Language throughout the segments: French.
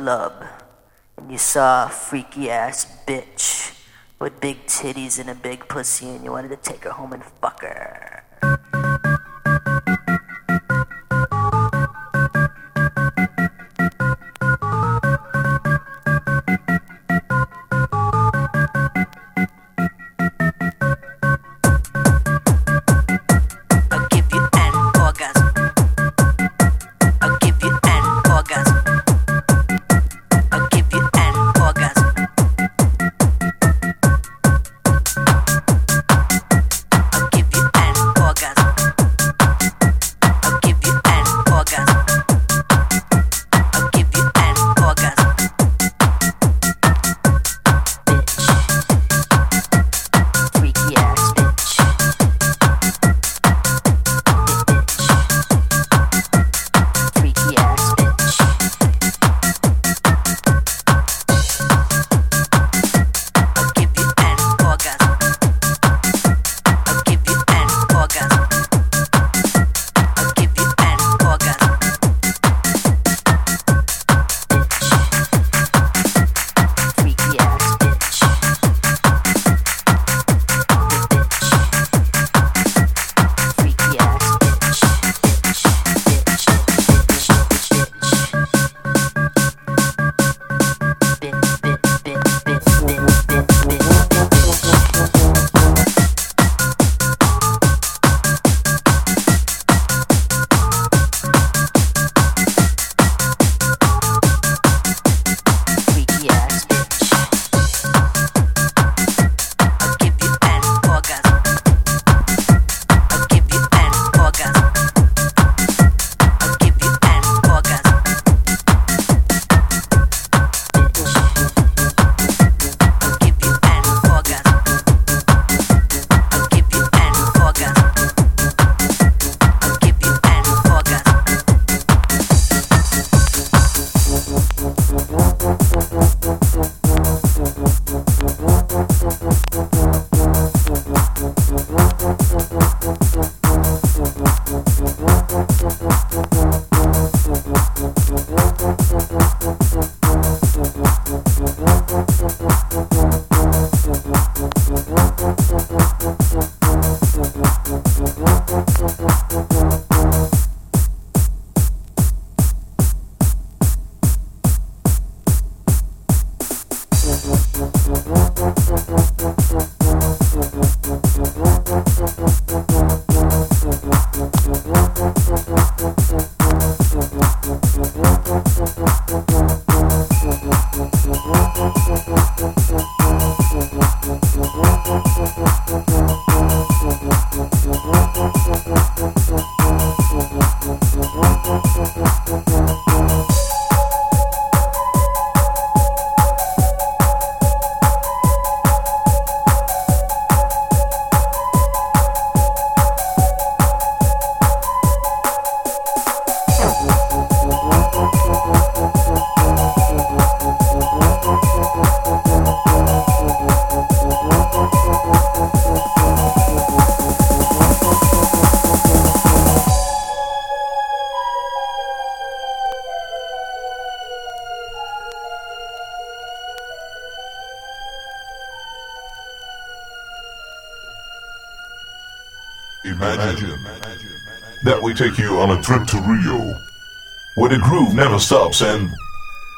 club and you saw a freaky ass bitch with big titties and a big pussy and you wanted to take her home and fuck her? We take you on a trip to Rio, where the groove never stops and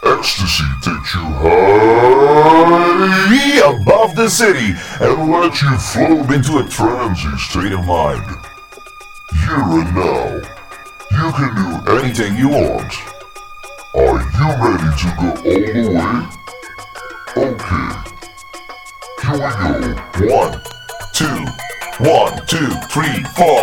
ecstasy takes you high above the city and lets you float into a trancy state of mind. Here and now, you can do anything you want. Are you ready to go all the way? Okay. Here we go. One, two, one, two, three, four.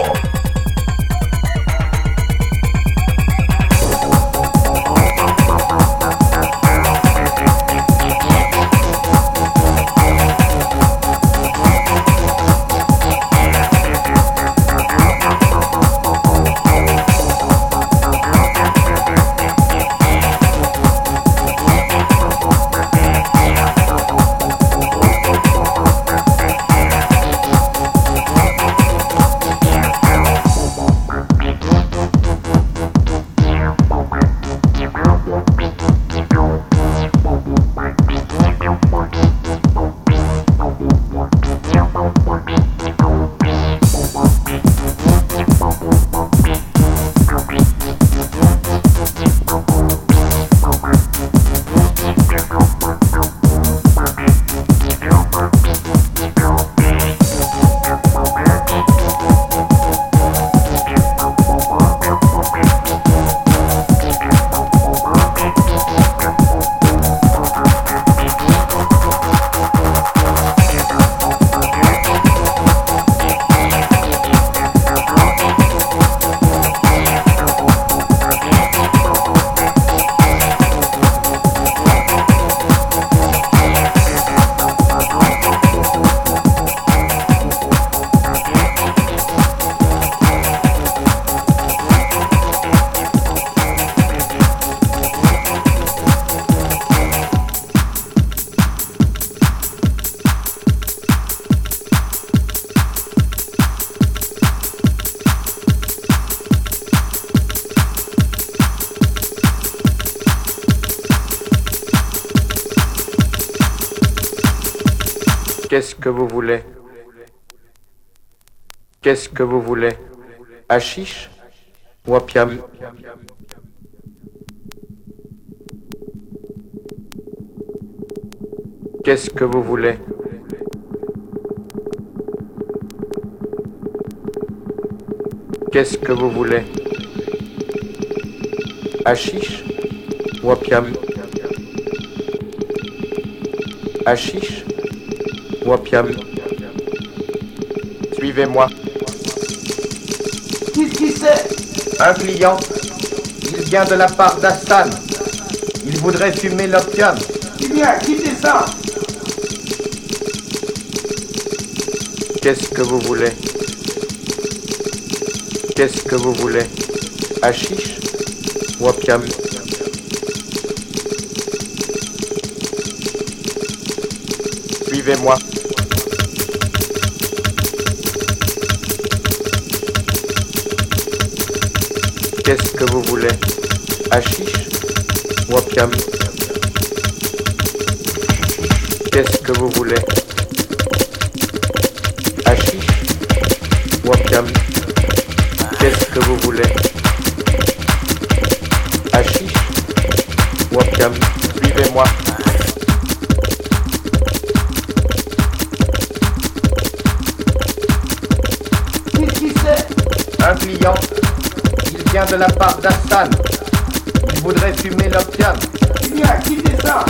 Que vous voulez. Qu'est-ce que vous voulez? Hachiche ou opium Qu'est-ce que vous voulez? Qu'est-ce que vous voulez? Hachiche ou Hachiche Suivez-moi. Qu'est-ce qui c'est? Un client. Il vient de la part d'Hassan. Il voudrait fumer l'opium. Eh bien, quittez ça Qu'est-ce que vous voulez? Qu'est-ce que vous voulez? Hachiche ou opium? Suivez-moi. Qu'est-ce que vous voulez? Hachiche opium? Qu'est-ce que vous voulez? Hachiche opium? Qu'est-ce que vous voulez? De la part d'Hassan. Il voudrait fumer l'opium. Eh bien, quittez ça?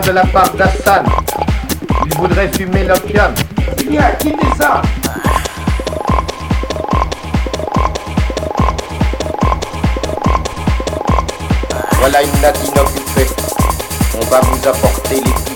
De la part d'Hassan. Il voudrait fumer l'opium. Bien, quittez ça Voilà une natte inoccupée. On va vous apporter les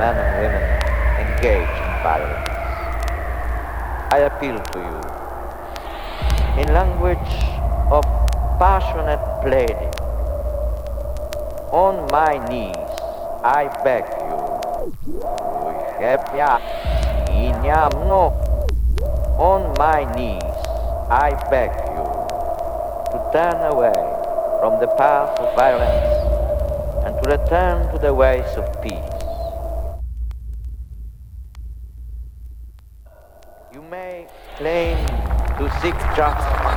men and women engaged in violence. I appeal to you in language of passionate pleading. On my knees, I beg you. On my knees, I beg you to turn away from the path of violence to return to the ways of peace. You may claim to seek justice.